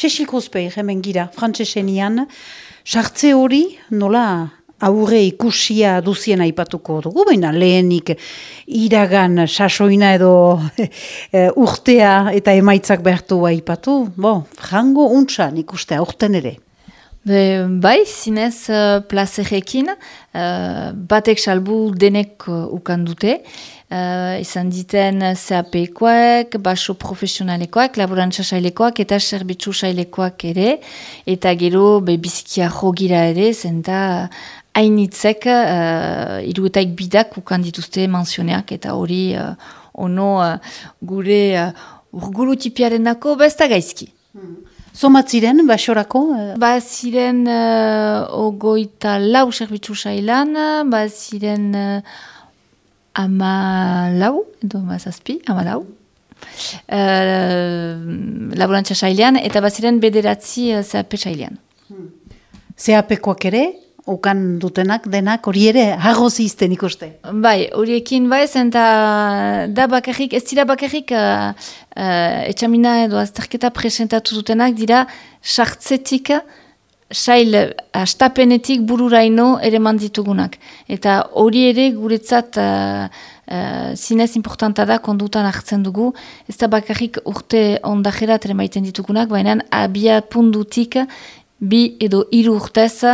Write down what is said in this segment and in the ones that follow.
Cecil hemen gira, frantzesenian, sartze hori nola aurre ikusia duzien aipatuko dugu, baina lehenik iragan sasoina edo eh, urtea eta emaitzak behartu aipatu, bo, frango untsa ikustea, urten ere. Be, bai, zinez uh, plazerekin, uh, batek salbu denek uh, ukan dute, uh, izan diten CAP-ekoak, baso profesionalekoak, laborantza sailekoak eta serbitzu sailekoak ere, eta gero be, bizikia jogira ere, zenta hainitzek uh, iruetaik bidak ukan dituzte mansioneak, eta hori uh, ono uh, gure uh, urgulutipiaren dako besta gaizki. Hmm. Zomat ziren, basorako? Ba ziren uh, ogoita lau serbitzu sailan, ba ziren ama lau, edo mazazpi, ama lau. Uh, laborantza sailean, eta baziren bederatzi uh, ZAP sailean. Hmm. ZAP-koak ere, ukan dutenak, denak, hori ere, hagoz izten ikuste? Bai, horiekin bai, eta da bakarrik, ez dira bakarrik, uh, uh, etxamina edo azterketa presentatu dutenak, dira, sartzetik, sail astapenetik bururaino ere manditugunak. Eta hori ere guretzat uh, uh, zinez importanta da kondutan hartzen dugu. Ez da bakarrik urte ondajerat ere maiten ditugunak, baina abia pundutik bi edo hiru urtez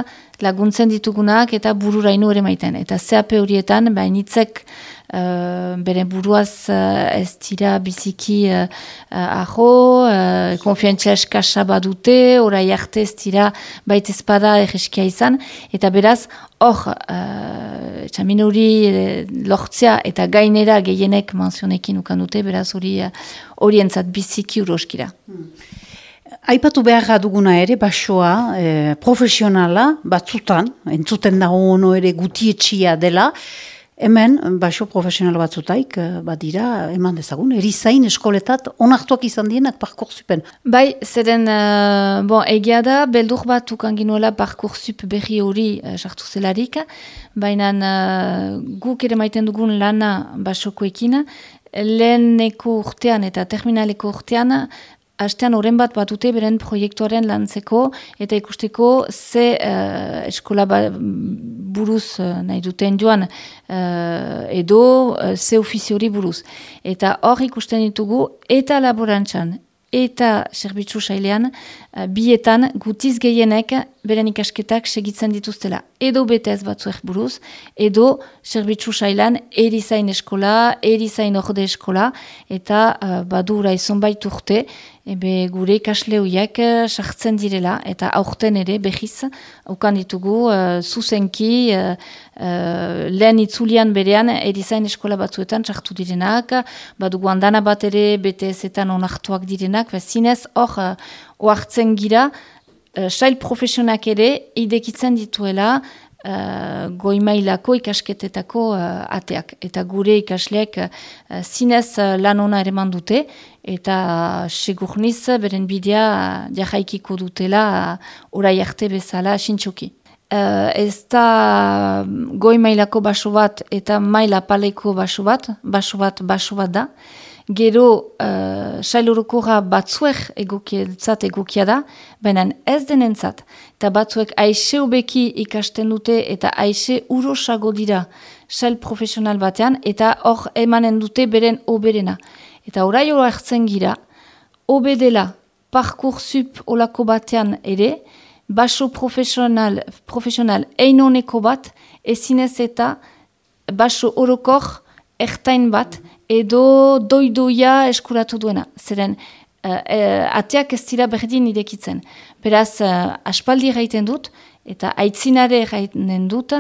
laguntzen ditugunak eta bururaino ere maiten. Eta CAP horietan, bainitzek Uh, bere buruaz uh, ez dira biziki uh, uh, aho, uh, konfientzia eskasa badute, orai arte ez dira baita ezpada egeskia izan, eta beraz, hor, uh, txamin hori lortzea eta gainera gehienek manzionekin ukan dute, beraz hori horientzat biziki uroskira. Hmm. Aipatu behar duguna ere, basoa, profesionala, batzutan, entzuten dago ono ere gutietxia dela, Hemen, baso profesional batzutaik, eh, badira, eman dezagun, erizain eskoletat onartuak izan dienak parkursupen. Bai, zeren, uh, bon, egia da, beldur bat ukanginuela parkursup berri hori uh, sartu zelarik, baina uh, guk ere maiten dugun lana basokoekin, leheneko urtean eta terminaleko urtean, Astean horren bat batute beren proiektuaren lantzeko eta ikusteko ze uh, eskola ba, buruz uh, nahi duten joan uh, edo uh, ze ofiziori buruz. Eta hor ikusten ditugu eta laborantzan eta zerbitzu sailean bietan gutiz gehienek beren ikasketak segitzen dituztela. Edo BTS batzuek buruz, edo zerbitzu sailan erizain eskola, erizain orde eskola, eta uh, badura izan baiturte, ebe gure ikasle horiek eh, sartzen direla eta aurten ere behiz ukan ditugu uh, zuzenki uh, uh, lehen itzulian berean erizain eskola batzuetan sartu direnak, badugu handana bat ere BTS-etan onartuak direnak, zinez hor uh, oartzen gira, uh, sail profesionak ere idekitzen dituela uh, goimailako ikasketetako ateak. Eta gure ikasleek uh, zinez uh, lan ona ere dute, eta segurniz beren bidea jahaikiko dutela orai arte bezala sintxoki. Uh, ez da goi mailako baso bat eta maila paleko baso bat, baso bat baso bat da. Gero uh, sailurukoa batzuek egokientzat egokia da, baina ez denentzat. Eta batzuek aixe ubeki ikasten dute eta aixe urosago dira sail profesional batean eta hor emanen dute beren oberena. Eta orai hori hartzen gira, obedela parkursup olako batean ere, baso profesional, profesional einoneko bat, ezinez eta baso orokor ertain bat, edo doidoia eskuratu duena. Zeren, uh, ateak ez dira berdin idekitzen. Beraz, uh, aspaldi gaiten dut, eta aitzinare gaiten dut,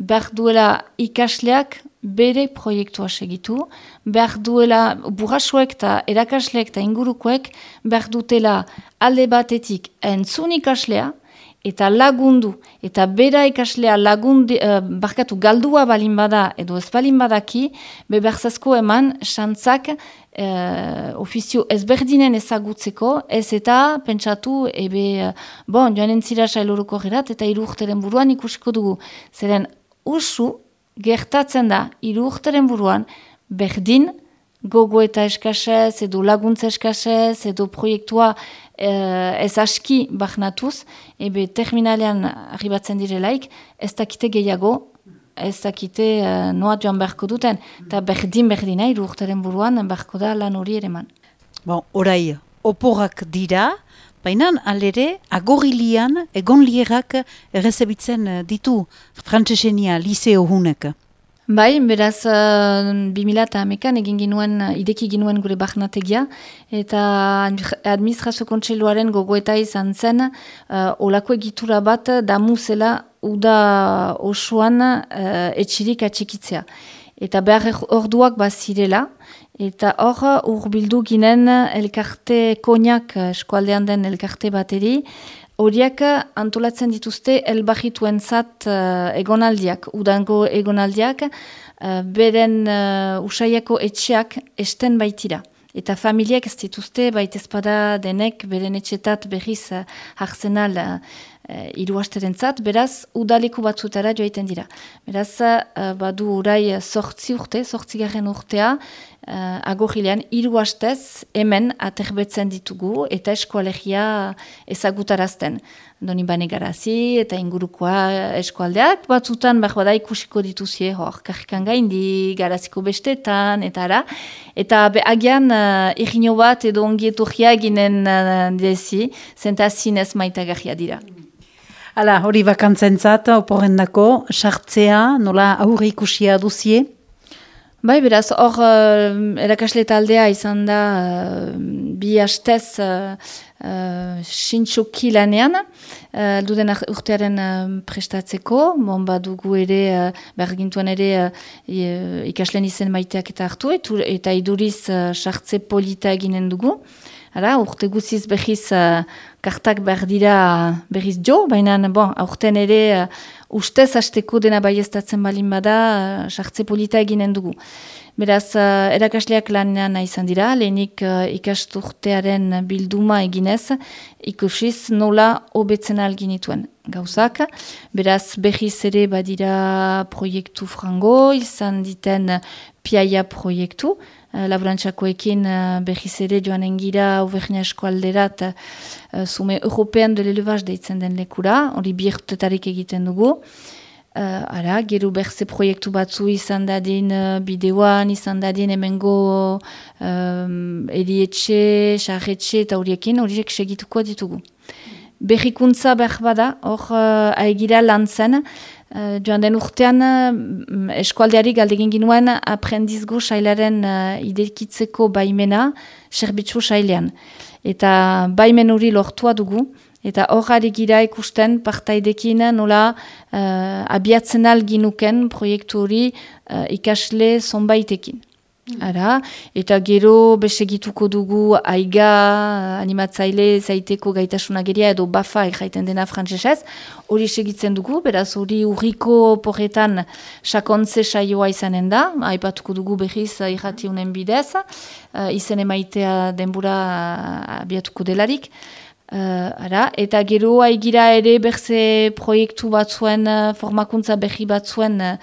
behar duela ikasleak bere proiektua segitu, behar duela burrasuek eta erakasleek eta ingurukoek behar dutela alde batetik entzun ikaslea eta lagundu, eta bera ikaslea lagundi, uh, barkatu galdua balin bada edo ez balin badaki, beberzazko eman xantzak uh, ofizio ezberdinen ezagutzeko, ez eta pentsatu, ebe, uh, bon, joan entzira sailoruko gerat, eta irurteren buruan ikusiko dugu. Zeren, usu, gertatzen da, iru urteren buruan, berdin, gogo eta eskasez, edo laguntza eskasez, edo proiektua uh, ez aski bahnatuz, ebe terminalean arribatzen direlaik, ez dakite gehiago, ez dakite uh, noa joan beharko duten, eta berdin berdina urtaren buruan beharko da lan hori ere man. Bon, orai, oporak dira, baina alere, agorilian, egon lierak errezebitzen ditu frantzesenia liseo hunek. Bai, beraz, uh, 2000 eta amekan egin ginuen, uh, ideki ginuen gure bahnategia, eta administrazio kontseiluaren gogoeta izan zen, uh, olako egitura bat damu zela uda osoan uh, etxirik atxikitzea. Eta behar orduak bazirela, eta hor urbildu ginen elkarte koniak eskualdean den elkarte bateri, horiek antolatzen dituzte elbahituen zat uh, egonaldiak, udango egonaldiak, uh, beren uh, usaiako etxeak esten baitira. Eta familiak ez dituzte, baitezpada denek, beren etxetat berriz uh, hartzenal uh, iruasteren zat, beraz, udaleku batzutara joaiten dira. Beraz, uh, badu urai sortzi urte, sortzi garen urtea, uh, agogilean hiru hastez hemen aterbetzen ditugu eta eskualegia ezagutarazten. Doni bane eta ingurukoa eskualdeak, batzutan behar bada ikusiko dituzie, hor, karrikan gaindi, garaziko bestetan, eta ara. Eta be, agian uh, bat edo ongietu ginen uh, dezi, zenta zinez maita dira. Hala, hori bakantzen zat, oporrendako, sartzea, nola aurre ikusia duzie? Bai, beraz, hor uh, erakasle taldea izan da uh, bi hastez uh, uh, lanean, uh, duden urtearen uh, prestatzeko, bon, dugu ere, uh, behar gintuan ere, uh, ikaslen izen maiteak eta hartu, eta iduriz sartze polita eginen dugu. Hala, urte guziz behiz uh, kartak behar dira behiz jo, baina bon, aurten ere uh, ustez hasteko dena baiestatzen balin bada, uh, polita eginen dugu. Beraz, uh, erakasleak lanean izan dira, lehenik uh, ikasturtearen bilduma eginez, ikusiz nola hobetzen alginituen gauzak. Beraz, behiz ere badira proiektu frango, izan diten piaia proiektu, uh, laburantzakoekin uh, behiz ere joan engira uvernia eskualderat uh, zume european de l'elevaz deitzen den lekura, hori biertetarik egiten dugu. Uh, ara, gero berze proiektu batzu izan dadin uh, bideoan, izan dadin emengo um, erietxe, sarretxe eta horiekin, horiek segituko ditugu. Berrikuntza behar bada, hor uh, aigira lan zen, Uh, joan den urtean, uh, eskualdeari galdegin ginuen aprendizgo sailaren uh, idekitzeko baimena serbitzu sailean. Eta baimen hori lortua dugu, eta hor gira ikusten partaidekin nola uh, abiatzen alginuken proiektu hori uh, ikasle zonbaitekin. Ara, eta gero besegituko dugu aiga animatzaile zaiteko gaitasuna geria edo bafa egiten dena frantzesez, hori segitzen dugu, beraz hori urriko porretan sakontze saioa izanen da, aipatuko dugu behiz irrati unen bidez, uh, izen emaitea denbura abiatuko delarik, Uh, ara, eta gero haigira ere berze proiektu batzuen, uh, formakuntza behi batzuen uh,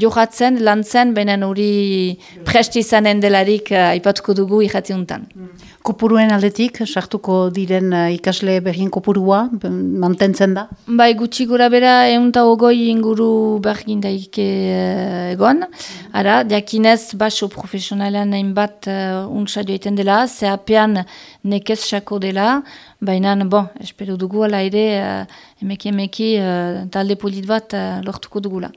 johatzen, lantzen, benen hori presti izanen delarik uh, aipatuko dugu ikatiuntan. Mm. Kopuruen aldetik, sartuko diren uh, ikasle berrien kopurua, mantentzen da? Bai, gutxi gura bera, egun eta ogoi inguru bergin daike uh, egon. Ara, diakinez, baso profesionalean nahin bat uh, untsa joiten dela, zehapean nekez sako dela, baina, bon, espero dugu ala ere, uh, emeki emeki uh, talde polit bat uh, lortuko dugula.